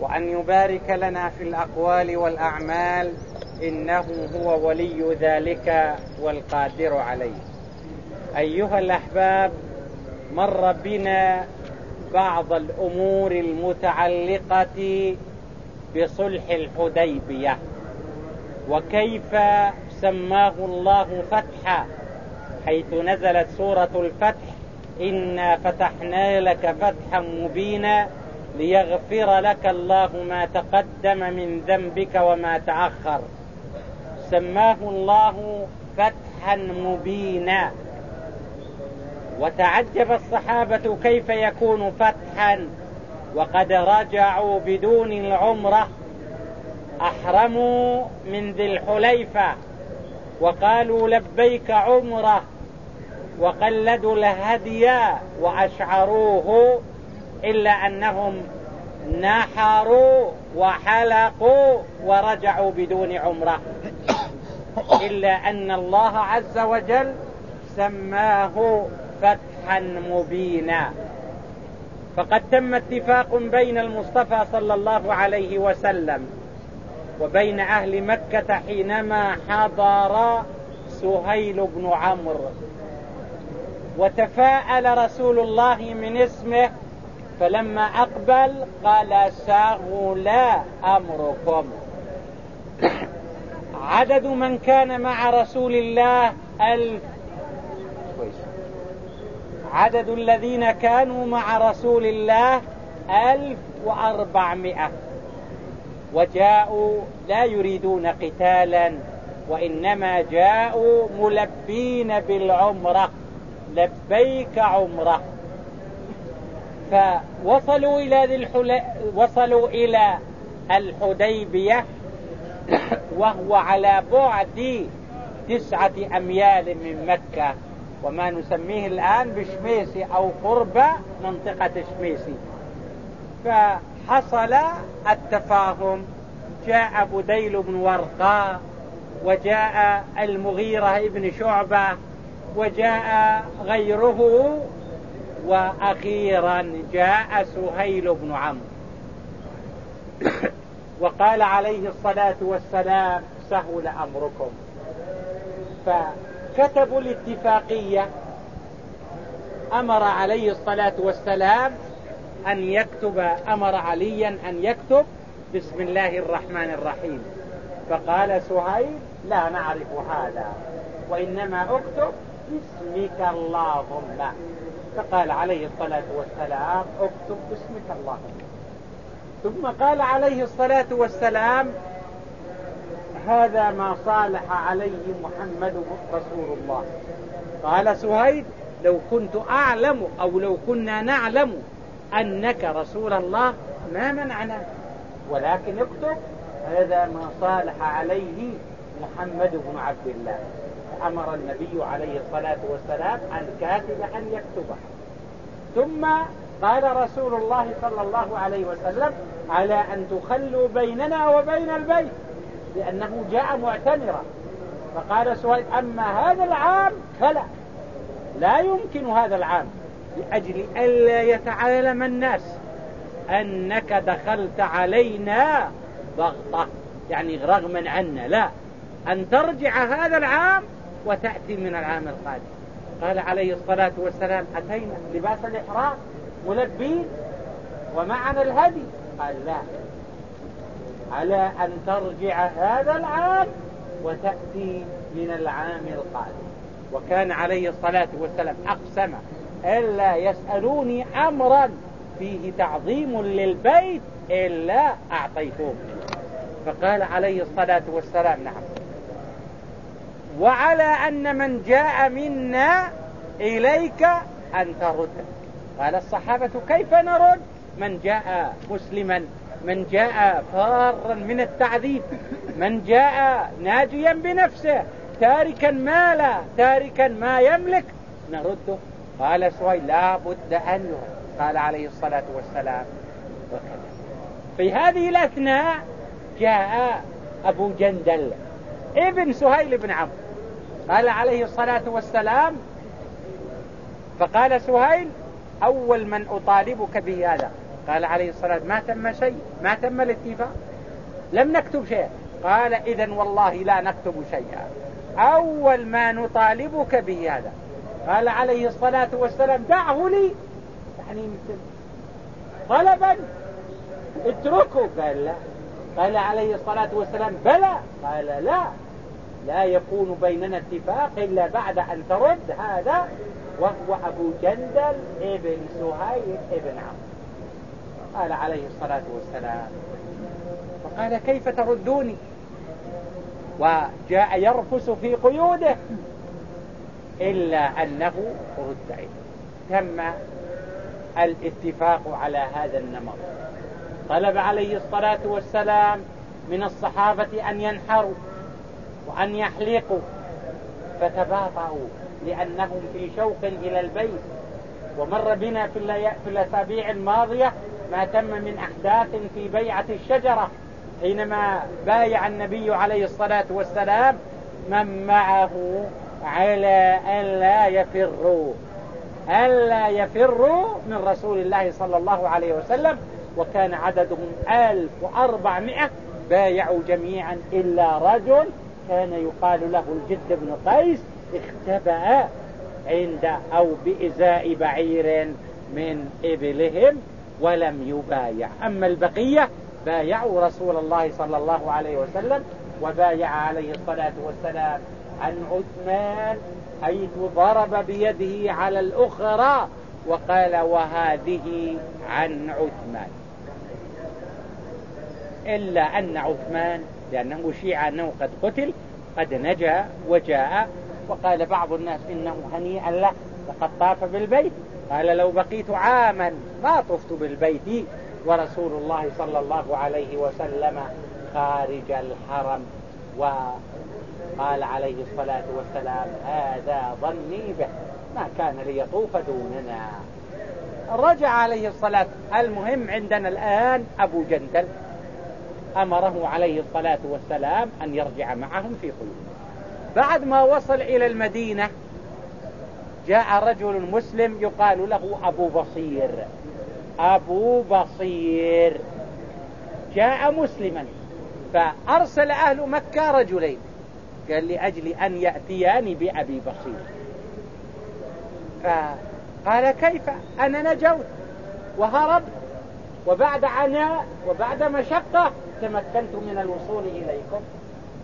وأن يبارك لنا في الأقوال والأعمال إنه هو ولي ذلك والقادر عليه. أيها الأحباب مر بنا بعض الأمور المتعلقة بصلح الحديبية. وكيف سماه الله فتحا؟ حيث نزلت سورة الفتح إنا فتحنا لك فتحا مبينا ليغفر لك الله ما تقدم من ذنبك وما تأخر. سماه الله فتحا مبينا. وتعجب الصحابة كيف يكون فتحا. وقد رجعوا بدون العمرة. أحرموا من ذي الحليفة. وقالوا لبيك عمرة. وقلدوا الهدي وأشعروه. إلا أنهم نحروا وحلقوا ورجعوا بدون عمرة. إلا أن الله عز وجل سماه فتحا مبينا. فقد تم اتفاق بين المصطفى صلى الله عليه وسلم وبين أهل مكة حينما حضر سهيل بن عمرو. وتفاءل رسول الله من اسمه فلما أقبل قال سهل أمركم. عدد من كان مع رسول الله ألف عدد الذين كانوا مع رسول الله ألف وأربعمائة. وجاءوا لا يريدون قتالا وإنما جاءوا ملبين بالعمرة. لبيك عمرة. فوصلوا إلى ذي الحل... وصلوا إلى الحديبية وهو على بعد تسعة أميال من مكة. وما نسميه الآن بشميسي أو قرب منطقة شميسي. فحصل التفاهم. جاء بديل بن ورقاء وجاء المغيرة بن شعبة وجاء غيره وأخيرا جاء سهيل بن عمرو. وقال عليه الصلاة والسلام سهل أمركم. فكتبوا الاتفاقية أمر عليه الصلاة والسلام أن يكتب أمر عليا أن يكتب بسم الله الرحمن الرحيم. فقال سهيل لا نعرف هذا وإنما أكتب باسمك اللهم. فقال عليه الصلاة والسلام اكتب باسمك اللهم ثم قال عليه الصلاة والسلام هذا ما صالح عليه محمد رسول الله. قال سهيد لو كنت أعلم أو لو كنا نعلم أنك رسول الله ما منعنا. ولكن اكتب هذا ما صالح عليه محمد بن عبد الله. أمر النبي عليه الصلاة والسلام الكاتب أن يكتبها ثم قال رسول الله صلى الله عليه وسلم على أن تخلوا بيننا وبين البيت. لأنه جاء معتمرا. فقال سويد أما هذا العام فلا. لا يمكن هذا العام لأجل ألا يتعلم الناس أنك دخلت علينا ضغطة يعني رغما عنا. لا. أن ترجع هذا العام وتأتي من العام القادم. قال عليه الصلاة والسلام أتينا لباس الإحرام ملبين ومعنا الهدي. قال لا. على أن ترجع هذا العام وتأتي من العام القادم. وكان عليه الصلاة والسلام أقسم ألا يسألوني أمرا فيه تعظيم للبيت إلا أعطيتهم فقال عليه الصلاة والسلام نعم. وعلى أن من جاء منا إليك أن ترد. قال الصحابة كيف نرد؟ من جاء مسلما من جاء فارا من التعذيب من جاء ناجيا بنفسه تاركا مالا تاركا ما يملك نرده قال سوي لا بد أن يرد. قال عليه الصلاة والسلام. وكذا في هذه الأثناء جاء أبو جندل ابن سهيل بن عمرو. قال عليه الصلاة والسلام فقال سهيل أول من أطالبك بهذا. قال عليه الصلاة ما تم شيء ما تم الاتفاق لم نكتب شيء قال إذا والله لا نكتب شيئا. أول ما نطالبك به هذا قال عليه الصلاة والسلام دعه لي. يعني طلبا اتركه. قال لا. قال عليه الصلاة والسلام بلى. قال لا. لا يكون بيننا اتفاق إلا بعد أن ترد هذا وهو أبو جندل ابن سهيل ابن عمرو. قال عليه الصلاة والسلام فقال كيف تردوني؟ وجاء يرفس في قيوده إلا أنه رد إليه. تم الاتفاق على هذا النمط. طلب عليه الصلاة والسلام من الصحابة أن ينحروا. وأن يحلقوا فتباطؤوا لأنهم في شوق إلى البيت. ومر بنا في الأسابيع الماضية ما تم من أحداث في بيعة الشجرة حينما بايع النبي عليه الصلاة والسلام من معه على ألا يفروا. ألا يفروا من رسول الله صلى الله عليه وسلم وكان عددهم ألف وأربعمائة بايعوا جميعا إلا رجل كان يقال له الجد بن قيس اختبأ عند أو بإزاء بعير من إبلهم ولم يبايع. أما البقية بايعوا رسول الله صلى الله عليه وسلم وبايع عليه الصلاة والسلام عن عثمان حيث ضرب بيده على الأخرى وقال وهذه عن عثمان. إلا أن عثمان لأنه شيع أنه قد قتل قد نجا وجاء وقال بعض الناس إنه هنيئا له لقد طاف بالبيت. قال لو بقيت عاما ما طفت بالبيت. ورسول الله صلى الله عليه وسلم خارج الحرم وقال عليه الصلاة والسلام هذا ظني به ما كان ليطوف دوننا. رجع عليه الصلاة المهم عندنا الآن أبو جندل. أمره عليه الصلاة والسلام أن يرجع معهم في قلوب بعد ما وصل إلى المدينة جاء رجل مسلم يقال له أبو بصير. أبو بصير. جاء مسلما. فأرسل أهل مكة رجلين. قال لأجل أن يأتياني بأبي بصير. فقال كيف؟ أنا نجوت وهربت. وبعد عناء وبعد مشقة تمكنت من الوصول إليكم؟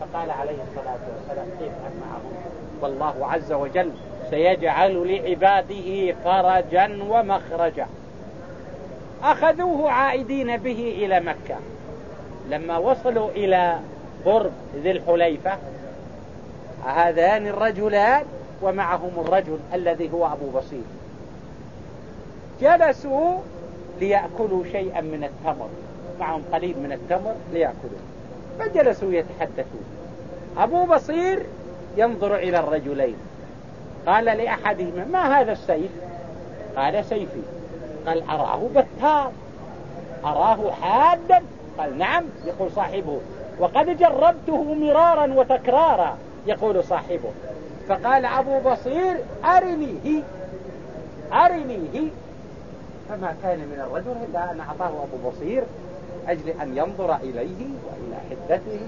فقال عليه الصلاة والسلام كيف معهم؟ والله عز وجل سيجعل لعباده فرجا ومخرجا. أخذوه عائدين به إلى مكة. لما وصلوا إلى قرب ذي الحليفة هذان الرجلان ومعهم الرجل الذي هو أبو بصير. جلسوا ليأكلوا شيئا من التمر. معهم قليل من التمر ليأكلوا فجلسوا يتحدثون. أبو بصير ينظر إلى الرجلين. قال لأحدهما ما هذا السيف؟ قال سيفي. قال أراه بتار. أراه حادا. قال نعم. يقول صاحبه وقد جربته مرارا وتكرارا. يقول صاحبه. فقال أبو بصير أرنيه أرنيه فما كان من الرجل إلا أن أعطاه أبو بصير. أجل أن ينظر إليه وإلى حدته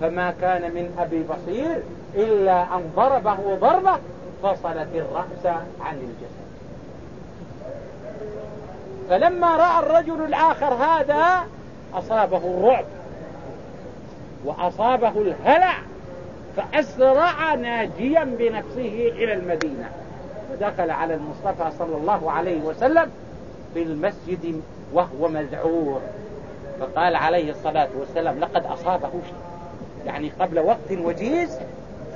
فما كان من أبي بصير إلا أن ضربه ضربة فصلت الرأس عن الجسد. فلما رأى الرجل الآخر هذا أصابه الرعب وأصابه الهلع فأسرع ناجيا بنفسه إلى المدينة. ودخل على المصطفى صلى الله عليه وسلم في المسجد وهو مذعور. فقال عليه الصلاة والسلام لقد أصابه شيء. يعني قبل وقت وجيز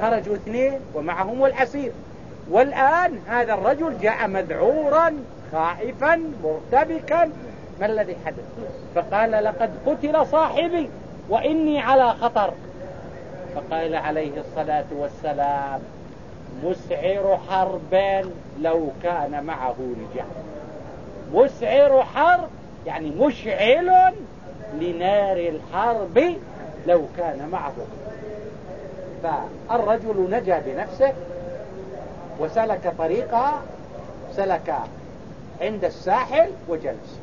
خرجوا اثنين ومعهم الأسير والآن هذا الرجل جاء مذعورا خائفا مرتبكا. ما الذي حدث؟ فقال لقد قتل صاحبي وإني على خطر. فقال عليه الصلاة والسلام مسعر حرب لو كان معه رجال مسعر حرب يعني مشعل لنار الحرب لو كان معه. فالرجل نجا بنفسه وسلك طريقها سلك عند الساحل وجلس.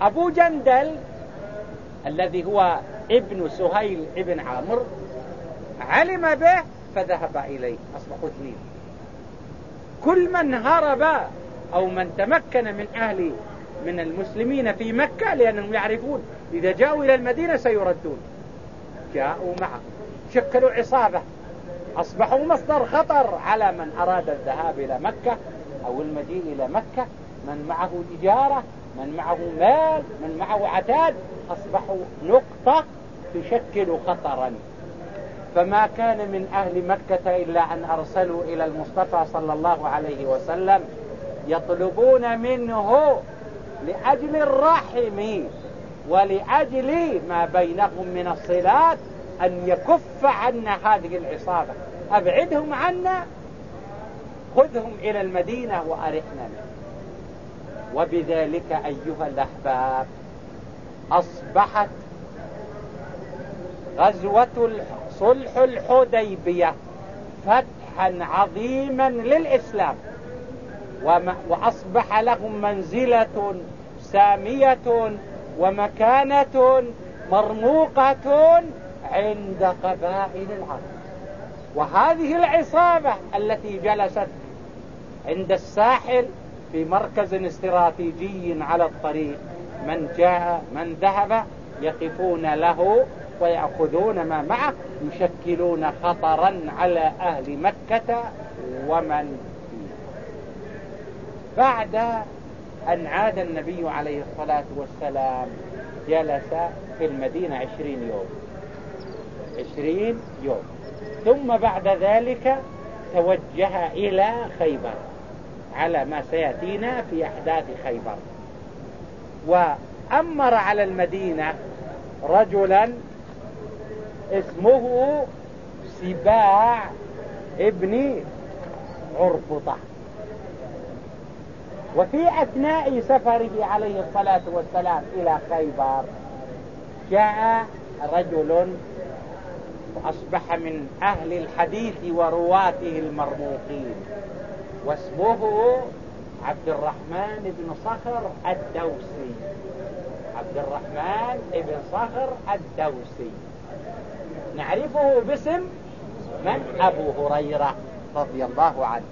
أبو جندل الذي هو ابن سهيل ابن عامر علم به فذهب إليه. أصبحوا اثنين. كل من هرب أو من تمكن من أهل من المسلمين في مكة لأنهم يعرفون إذا جاءوا إلى المدينة سيردون. جاءوا معه. شكلوا عصابة. أصبحوا مصدر خطر على من أراد الذهاب إلى مكة أو المجيء إلى مكة. من معه تجارة من معه مال من معه عتاد. أصبحوا نقطة تشكل خطرا. فما كان من أهل مكة إلا أن أرسلوا إلى المصطفى صلى الله عليه وسلم يطلبون منه لأجل الرحم ولأجل ما بينهم من الصلات أن يكف عنا هذه العصابة. أبعدهم عنا خذهم إلى المدينة وأرحنا منه وبذلك أيها الأحباب أصبحت غزوة صلح الحديبية فتحا عظيما للإسلام. وأصبح لهم منزلة سامية ومكانة مرموقة عند قبائل العرب. وهذه العصابة التي جلست عند الساحل في مركز استراتيجي على الطريق من جاء من ذهب يقفون له ويأخذون ما معه يشكلون خطرا على أهل مكة ومن فيه بعد أن عاد النبي عليه الصلاة والسلام جلس في المدينة عشرين يوم. عشرين يوم. ثم بعد ذلك توجه إلى خيبر على ما سيأتينا في أحداث خيبر. وأمر على المدينة رجلا اسمه سباع ابن عرفطة وفي أثناء سفره عليه الصلاة والسلام إلى خيبر جاء رجل وأصبح من أهل الحديث ورواته المرموقين واسمه عبد الرحمن بن صخر الدوسي. عبد الرحمن بن صخر الدوسي. نعرفه باسم من؟ أبو هريرة رضي الله عنه.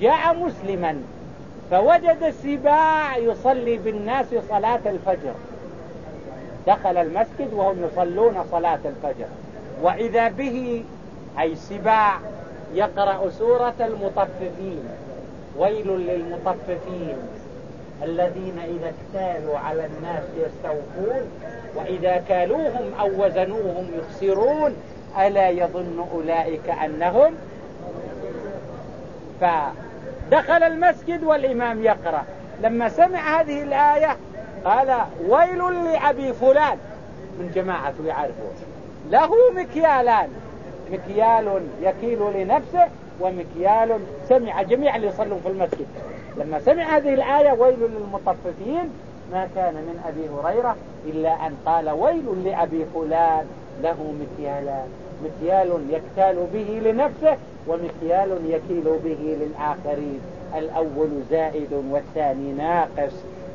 جاء مسلما. فوجد السباع يصلي بالناس صلاة الفجر. دخل المسجد وهم يصلون صلاة الفجر. وإذا به أي سباع يقرأ سورة المطففين. ويل للمطففين الذين إذا اكتالوا على الناس يستوفون وإذا كالوهم أو وزنوهم يخسرون ألا يظن أولئك أنهم فدخل المسجد والإمام يقرأ. لما سمع هذه الآية قال ويل لأبي فلان. من جماعة يعرفون له مكيالان. مكيال يكيل لنفسه ومكيال سمع جميع اللي يصلون في المسجد. لما سمع هذه الآية ويل للمطففين. ما كان من أبي هريرة إلا أن قال ويل لأبي فلان. له مكيالان. مكيال يكتال به لنفسه ومكيال يكيل به للآخرين. الأول زائد والثاني ناقص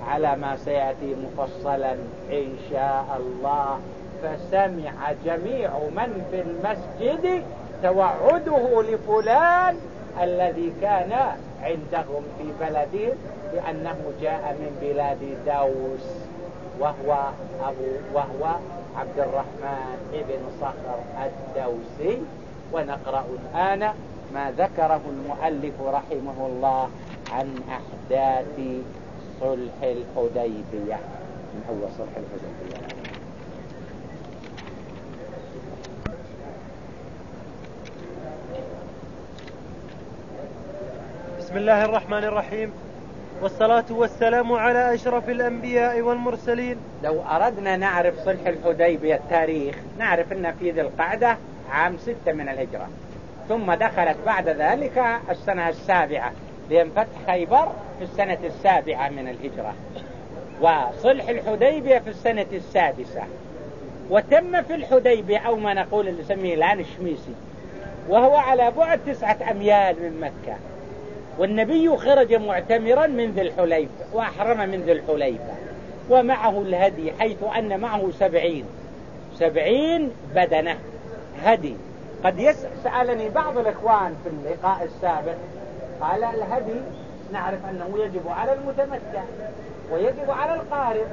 على ما سيأتي مفصلا إن شاء الله. فسمع جميع من في المسجد توعده لفلان الذي كان عندهم في بلدهم لأنه جاء من بلاد دوس وهو أبو وهو عبد الرحمن ابن صخر الدوسي. ونقرأ الآن ما ذكره المؤلف رحمه الله عن أحداث صلح الحديبية. من أول صلح الحديبية؟ بسم الله الرحمن الرحيم. والصلاة والسلام على أشرف الأنبياء والمرسلين. لو أردنا نعرف صلح الحديبية التاريخ نعرف أن في ذي القعدة عام ستة من الهجرة. ثم دخلت بعد ذلك السنة السابعة لأن فتح خيبر في السنة السابعة من الهجرة وصلح الحديبية في السنة السادسة. وتم في الحديبية أو ما نقول اللي نسميه الآن الشميسي وهو على بعد تسعة أميال من مكة. والنبي خرج معتمرا من ذي الحليفة وأحرم من ذي الحليفة ومعه الهدي حيث أن معه سبعين. سبعين بدنة. هدي قد يسألني بعض الإخوان في اللقاء السابق قال الهدي نعرف أنه يجب على المتمتع ويجب على القارئ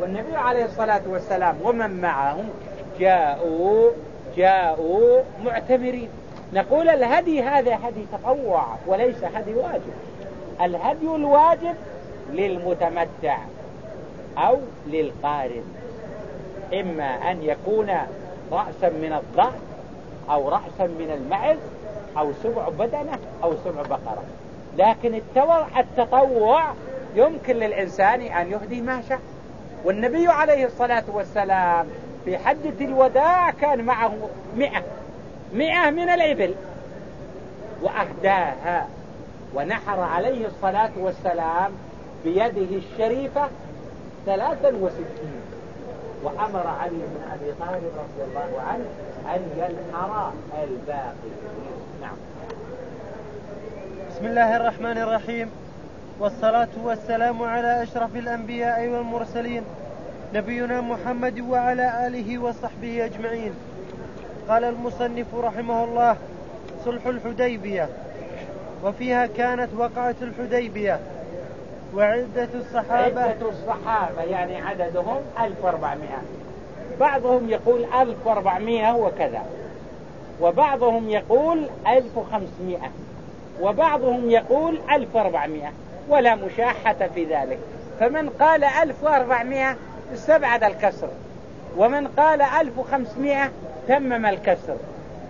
والنبي عليه الصلاة والسلام ومن معهم جاءوا جاءوا معتمرين. نقول الهدي هذا هدي تطوع وليس هدي واجب. الهدي الواجب للمتمتع أو للقارن إما أن يكون رأسا من الضأن أو رأسا من المعز أو سبع بدنة أو سبع بقرة. لكن التطوع يمكن للإنسان أن يهدي ما شاء. والنبي عليه الصلاة والسلام في حجة الوداع كان معه مئة. مئة من الإبل. وأهداها. ونحر عليه الصلاة والسلام بيده الشريفة ثلاثا وستين. وأمر علي بن أبي طالب رضي الله عنه أن ينحر الباقي. نعم. بسم الله الرحمن الرحيم. والصلاة والسلام على أشرف الأنبياء والمرسلين نبينا محمد وعلى آله وصحبه أجمعين. قال المصنف رحمه الله صلح الحديبية. وفيها كانت وقعة الحديبية. وعدة الصحابة. عدة الصحابة يعني عددهم 1400 بعضهم يقول 1400 وكذا وبعضهم يقول 1500 وبعضهم يقول 1400 ولا مشاحة في ذلك. فمن قال 1400 استبعد الكسر ومن قال 1500 تمم الكسر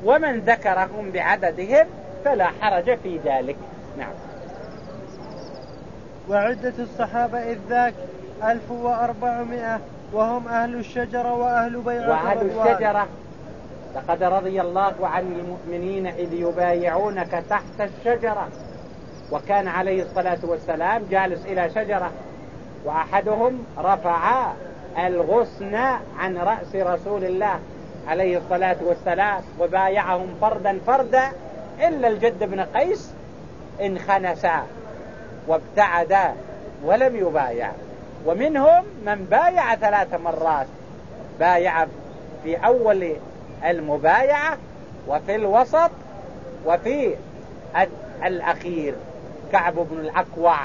ومن ذكرهم بعددهم فلا حرج في ذلك. نعم. وعدة الصحابة إذ ذاك ألف وأربعمائة وهم أهل الشجرة وأهل بيعة وأهل الشجرة. لقد رضي الله عن المؤمنين إذ يبايعونك تحت الشجرة. وكان عليه الصلاة والسلام جالس إلى شجرة. وأحدهم رفع الغصن عن رأس رسول الله عليه الصلاة والسلام وبايعهم فردا فردا إلا الجد بن قيس انخنسا وابتعدا ولم يبايع. ومنهم من بايع ثلاث مرات. بايع في أول المبايعة وفي الوسط وفي الأخير. كعب بن الأكوع.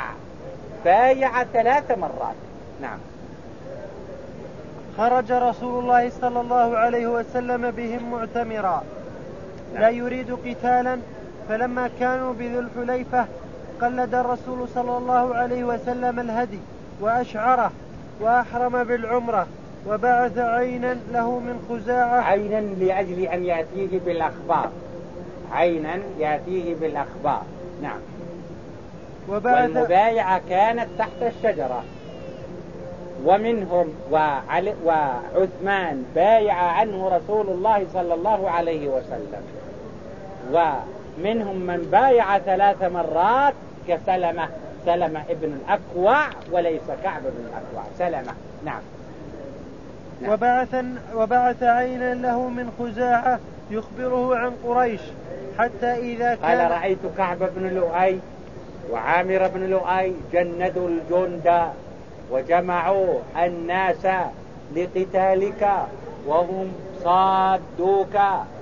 بايع ثلاث مرات. نعم. خرج رسول الله صلى الله عليه وسلم بهم معتمرا. لا يريد قتالا فلما كانوا بذي الحليفة قلد الرسول صلى الله عليه وسلم الهدي وأشعره وأحرم بالعمرة وبعث عينا له من خزاعة. عينا لأجل أن يأتيه بالأخبار. عينا يأتيه بالأخبار. نعم. وبعث والمبايعة كانت تحت الشجرة. ومنهم وعلي وعثمان بايع عنه رسول الله صلى الله عليه وسلم. ومنهم من بايع ثلاث مرات كسلمة سلمة ابن الأكوع وليس كعب بن الأكوع. سلمة نعم, نعم. وبعث, وبعث عينا له من خزاعة يخبره عن قريش حتى إذا كان قال رأيت كعب بن لؤي وعامر بن لؤي جندوا الجند وجمعوا الناس لقتالك وهم صادوك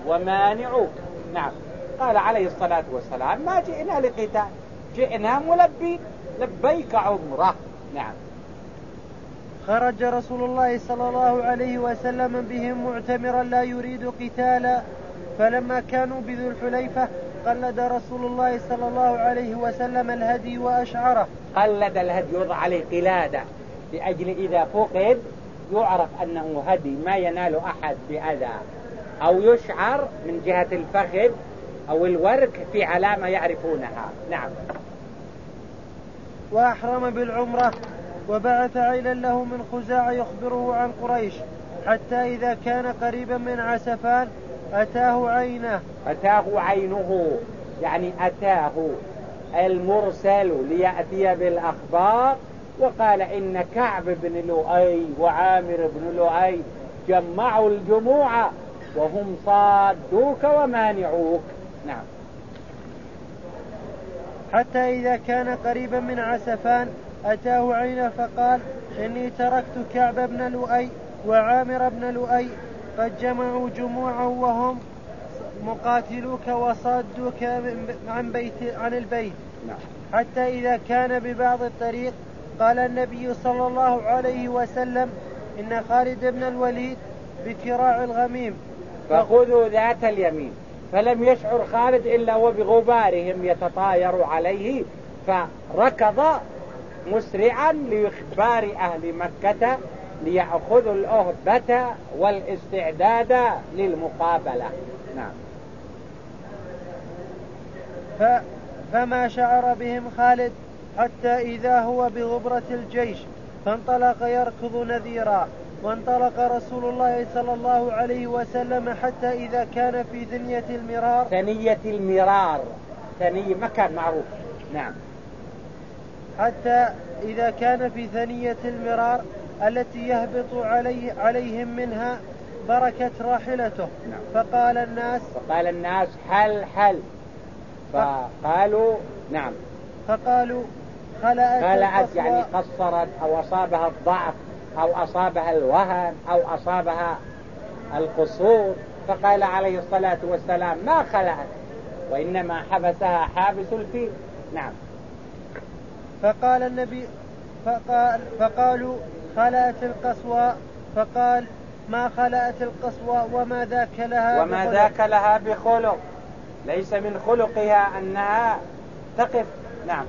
ومانعوك. نعم. قال عليه الصلاة والسلام ما جئنا لقتال. جئنا ملبين لبيك عمرة. نعم. خرج رسول الله صلى الله عليه وسلم بهم معتمرا لا يريد قتالا فلما كانوا بذو الحليفة قلد رسول الله صلى الله عليه وسلم الهدي وأشعره. قلد الهدي يوضع عليه قلادة. لأجل إذا فقد يعرف أنه هدي ما ينال أحد بأذى. أو يشعر من جهة الفخذ أو الورك في علامة يعرفونها. نعم. وأحرم بالعمرة وبعث عيلا له من خزاع يخبره عن قريش حتى إذا كان قريبا من عسفان أتاه عينه. أتاه عينه يعني أتاه المرسل ليأتي بالأخبار وقال إن كعب بن لؤي وعامر بن لؤي جمعوا الجموع وهم صادوك ومانعوك. نعم. حتى إذا كان قريبا من عسفان أتاه عينه فقال إني تركت كعب بن لؤي وعامر بن لؤي قد جمعوا جموعا وهم مقاتلوك وصادوك عن بيت عن البيت. نعم. حتى إذا كان ببعض الطريق قال النبي صلى الله عليه وسلم إن خالد بن الوليد بكراع الغميم. فخذوا ذات اليمين. فلم يشعر خالد إلا وبغبارهم يتطاير عليه فركض مسرعا لإخبار أهل مكة ليأخذوا الأهبة والاستعداد للمقابلة. نعم. ف فما شعر بهم خالد حتى إذا هو بغبرة الجيش فانطلق يركض نذيرا. وانطلق رسول الله صلى الله عليه وسلم حتى إذا كان في ثنية المرار. ثنية المرار. ثنية مكان معروف. نعم. حتى إذا كان في ثنية المرار التي يهبط عليه عليهم منها بركة راحلته. نعم. فقال الناس فقال الناس حل حل فقالوا نعم. فقالوا خلأت خلأت يعني قصرت أو أصابها الضعف. أو أصابها الوهن أو أصابها القصور فقال عليه الصلاة والسلام ما خلأت وإنما حبسها حابس الفيل. نعم. فقال النبي فقال فقالوا خلأت القصوى فقال ما خلأت القصوى وما ذاك لها وما بخلق. ذاك لها بخلق. ليس من خلقها أنها تقف. نعم.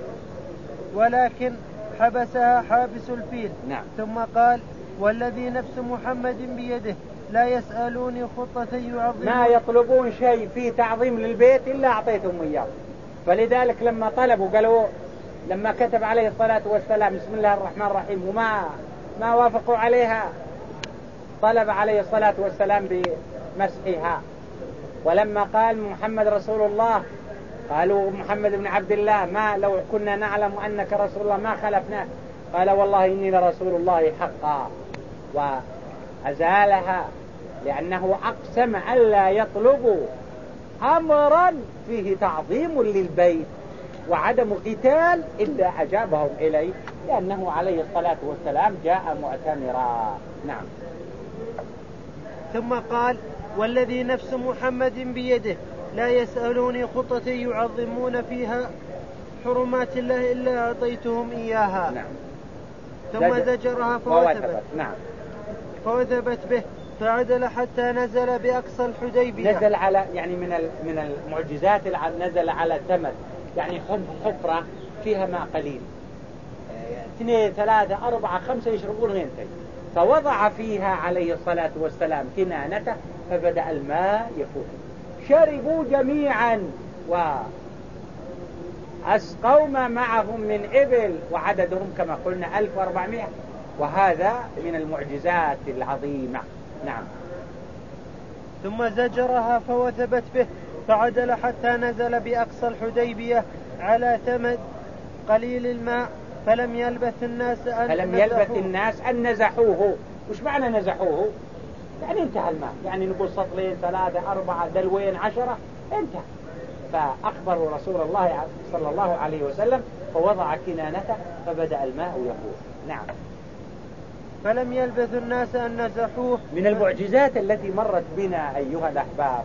ولكن حبسها حابس الفيل. نعم. ثم قال والذي نفس محمد بيده لا يسألوني خطة يعظمون. ما يطلبون شيء فيه تعظيم للبيت إلا أعطيتهم إياه. فلذلك لما طلبوا قالوا لما كتب عليه الصلاة والسلام بسم الله الرحمن الرحيم وما ما وافقوا عليها طلب عليه الصلاة والسلام بمسحها. ولما قال محمد رسول الله قالوا محمد بن عبد الله ما لو كنا نعلم أنك رسول الله ما خلفناه. قال والله إني لرسول الله حقا. وأزالها لأنه أقسم ألا يطلبوا أمرا فيه تعظيم للبيت وعدم قتال إلا أجابهم إليه لأنه عليه الصلاة والسلام جاء معتمرا نعم. ثم قال والذي نفس محمد بيده. لا يسألوني خطة يعظمون فيها حرمات الله إلا أعطيتهم إياها. نعم. ثم زجرها فوثبت نعم. فوثبت به. فعدل حتى نزل بأقصى الحديبية. نزل على يعني من من المعجزات نزل على ثمن يعني حفرة فيها ماء قليل. اثنين ثلاثة أربعة خمسة يشربون غينتين فوضع فيها عليه الصلاة والسلام كنانته فبدأ الماء يفوت. شربوا جميعا. وأسقوا ما معهم من إبل وعددهم كما قلنا 1400 وهذا من المعجزات العظيمة. نعم. ثم زجرها فوثبت به فعدل حتى نزل بأقصى الحديبية على ثمد قليل الماء فلم يلبث الناس أن فلم يلبث الناس أن نزحوه. وش معنى نزحوه؟ يعني انتهى الماء يعني نقول سطلين ثلاثة أربعة دلوين عشرة انتهى. فأخبروا رسول الله صلى الله عليه وسلم فوضع كنانته فبدأ الماء يفور نعم. فلم يلبث الناس أن نزحوه. من المعجزات التي مرت بنا أيها الأحباب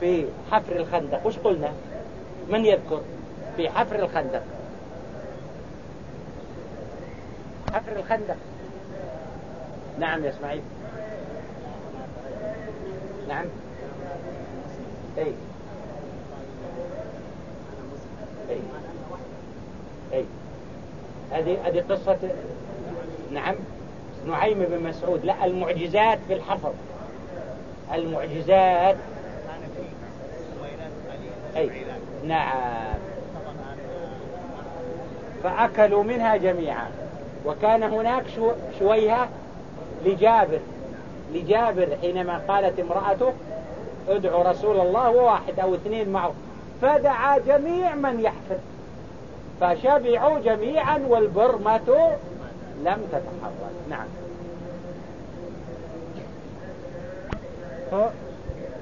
في حفر الخندق. وش قلنا؟ من يذكر؟ في حفر الخندق. حفر الخندق. نعم يا إسماعيل. نعم. اي اي اي هذه هذه قصة نعم. نعيم بن مسعود. لا المعجزات في الحفر. المعجزات. أي نعم. فأكلوا منها جميعا. وكان هناك شويهة لجابر. لجابر حينما قالت امرأته ادعو رسول الله وواحد أو اثنين معه. فدعا جميع من يحفظ فشبعوا جميعا والبرمة لم تتحرك. نعم.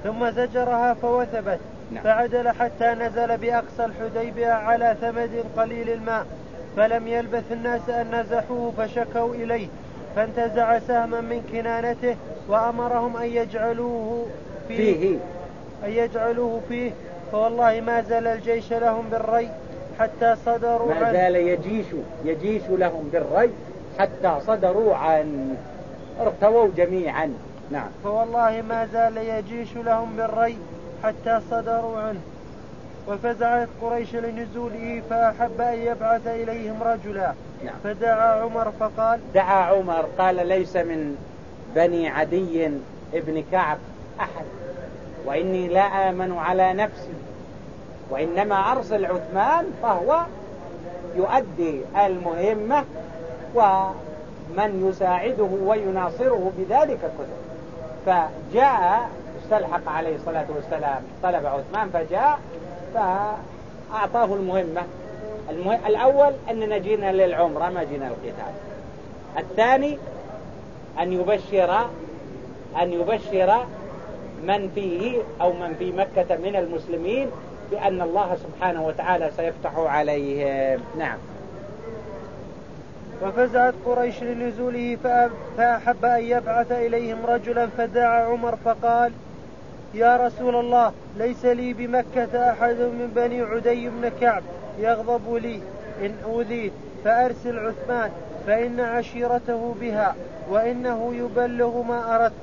ثم زجرها فوثبت. نعم. فعدل حتى نزل بأقصى الحديبية على ثمد قليل الماء. فلم يلبث الناس أن نزحوه فشكوا إليه. فانتزع سهما من كنانته وأمرهم أن يجعلوه فيه, فيه. أن يجعلوه فيه. فوالله ما زال الجيش لهم بالري حتى صدروا ما زال يجيش يجيش لهم بالري حتى صدروا عن ارتووا جميعا. نعم. فوالله ما زال يجيش لهم بالري حتى صدروا عنه. وفزعت قريش لنزوله فأحب أن يبعث إليهم رجلا نعم. فدعا عمر فقال دعا عمر قال ليس من بني عدي ابن كعب أحد وإني لا آمن على نفسي وإنما أرسل عثمان فهو يؤدي المهمة ومن يساعده ويناصره بذلك كله فجاء استلحق عليه الصلاة والسلام طلب عثمان فجاء فأعطاه المهمة. المه... الأول أننا جينا للعمرة ما جينا للقتال. الثاني أن يبشر أن يبشر من فيه أو من في مكة من المسلمين بأن الله سبحانه وتعالى سيفتح عليهم. نعم. وفزعت قريش لنزوله فأحب أن يبعث إليهم رجلا فدعا عمر فقال يا رسول الله ليس لي بمكة أحد من بني عدي بن كعب يغضب لي. إن أوذيت فأرسل عثمان فإن عشيرته بها وإنه يبلغ ما أردت.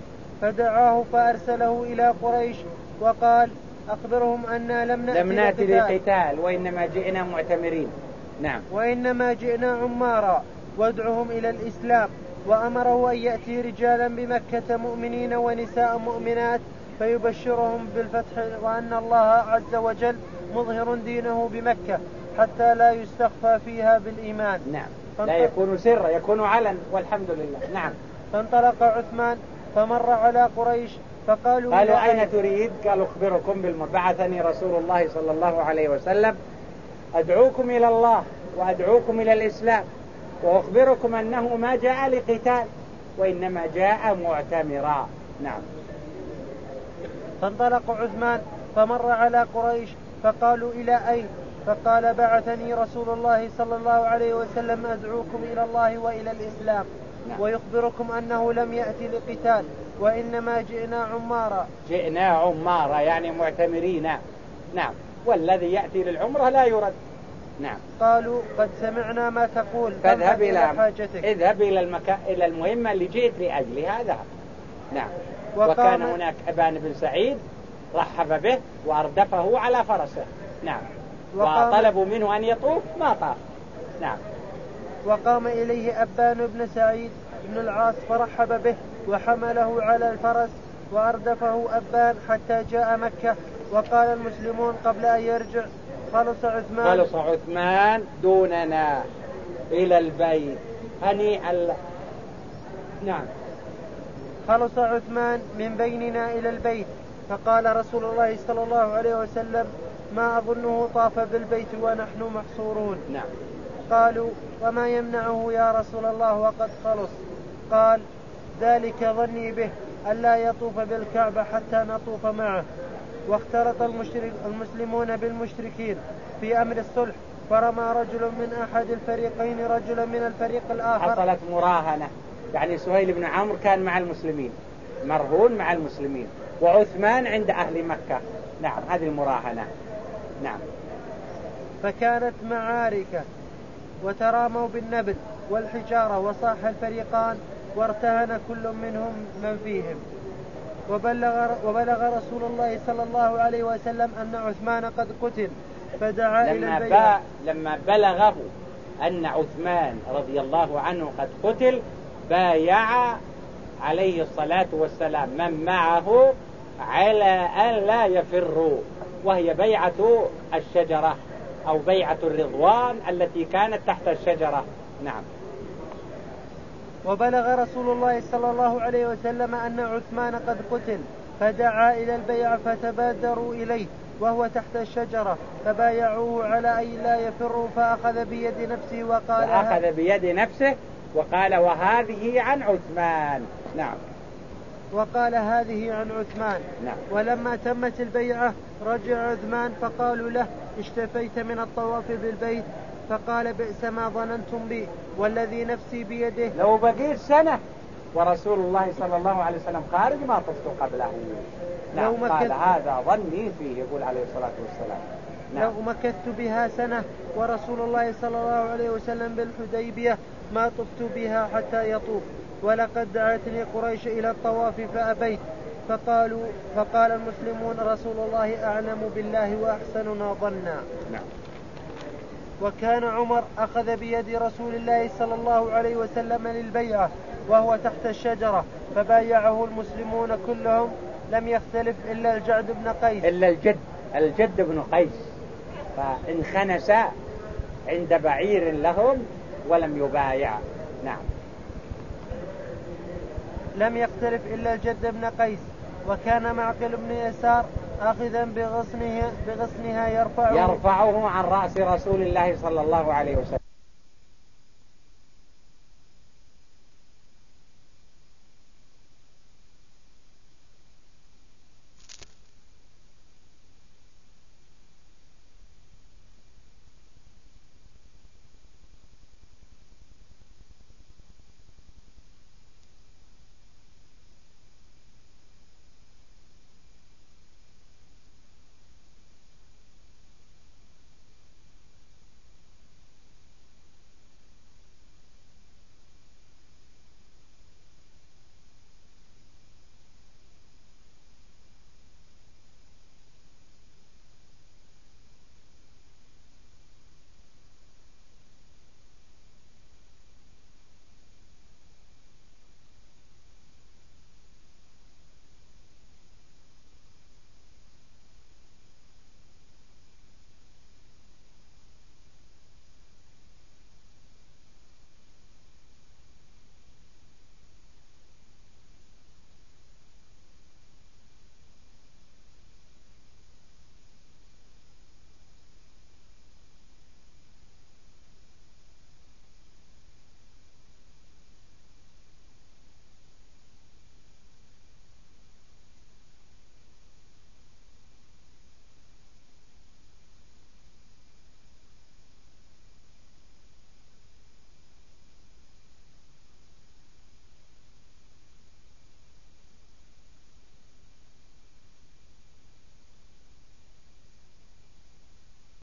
فدعاه فأرسله إلى قريش وقال أخبرهم أنا لم نأتي, لم نأتي للقتال وإنما جئنا معتمرين. نعم. وإنما جئنا عمارا. وادعهم إلى الإسلام وأمره أن يأتي رجالا بمكة مؤمنين ونساء مؤمنات فيبشرهم بالفتح وأن الله عز وجل مظهر دينه بمكة حتى لا يستخفى فيها بالإيمان. نعم. لا يكون سرا يكون علن والحمد لله. نعم. فانطلق عثمان فمر على قريش فقالوا قالوا أين تريد؟ قالوا أخبركم بالمر بعثني رسول الله صلى الله عليه وسلم أدعوكم إلى الله وأدعوكم إلى الإسلام وأخبركم أنه ما جاء لقتال وإنما جاء معتمرا نعم. فانطلق عثمان فمر على قريش فقالوا إلى أين؟ فقال بعثني رسول الله صلى الله عليه وسلم أدعوكم إلى الله وإلى الإسلام نعم. ويخبركم أنه لم يأتي لقتال وإنما جئنا عمارا. جئنا عمارا يعني معتمرين. نعم. والذي يأتي للعمرة لا يرد. نعم. قالوا قد سمعنا ما تقول فاذهب إلى حاجتك. اذهب إلى المكان إلى المهمة اللي جئت لأجلها. ذهب نعم. وكان هناك أبان بن سعيد رحب به وأردفه على فرسه. نعم. وطلبوا منه أن يطوف ما طاف. نعم. وقام إليه أبان بن سعيد بن العاص فرحب به وحمله على الفرس وأردفه أبان حتى جاء مكة. وقال المسلمون قبل أن يرجع خلص عثمان. خلص عثمان دوننا إلى البيت. هنيئا نعم. خلص عثمان من بيننا إلى البيت فقال رسول الله صلى الله عليه وسلم ما أظنه طاف بالبيت ونحن محصورون. نعم. قالوا وما يمنعه يا رسول الله وقد خلص. قال ذلك ظني به ألا يطوف بالكعبة حتى نطوف معه. واختلط المشرك المسلمون بالمشركين في أمر الصلح فرمى رجل من أحد الفريقين رجلا من الفريق الآخر. حصلت مراهنة. يعني سهيل بن عمرو كان مع المسلمين مرهون مع المسلمين وعثمان عند أهل مكة. نعم هذه المراهنة. نعم. فكانت معارك وتراموا بالنبل والحجارة وصاح الفريقان وارتهن كل منهم من فيهم. وبلغ, وبلغ رسول الله صلى الله عليه وسلم أن عثمان قد قتل فدعا لما إلى البيعة لما بلغه أن عثمان رضي الله عنه قد قتل بايع عليه الصلاة والسلام من معه على أن لا يفروا وهي بيعة الشجرة أو بيعة الرضوان التي كانت تحت الشجرة. نعم. وبلغ رسول الله صلى الله عليه وسلم أن عثمان قد قتل فدعا إلى البيع فتبادروا إليه وهو تحت الشجرة فبايعوه على أن لا يفروا فأخذ بيد نفسه وقال أخذ بيد نفسه وقال وهذه عن عثمان. نعم. وقال هذه عن عثمان. نعم. ولما تمت البيعة رجع عثمان فقالوا له اشتفيت من الطواف بالبيت. فقال بئس ما ظننتم بي والذي نفسي بيده. لو بقيت سنة ورسول الله صلى الله عليه وسلم خارج ما طفت قبله. نعم. قال هذا ظني فيه يقول عليه الصلاة والسلام. نعم. لو مكثت بها سنة ورسول الله صلى الله عليه وسلم بالحديبية ما طفت بها حتى يطوف. ولقد دعتني قريش إلى الطواف فأبيت. فقالوا فقال المسلمون رسول الله أعلم بالله وأحسننا ظنا نعم. وكان عمر أخذ بيد رسول الله صلى الله عليه وسلم للبيعة وهو تحت الشجرة فبايعه المسلمون كلهم. لم يختلف إلا الجعد بن قيس. إلا الجد الجد بن قيس. فانخنس عند بعير لهم ولم يبايع. نعم. لم يختلف إلا الجد بن قيس وكان معقل بن يسار آخذا بغصنها بغصنها يرفعه. يرفعه عن رأس رسول الله صلى الله عليه وسلم.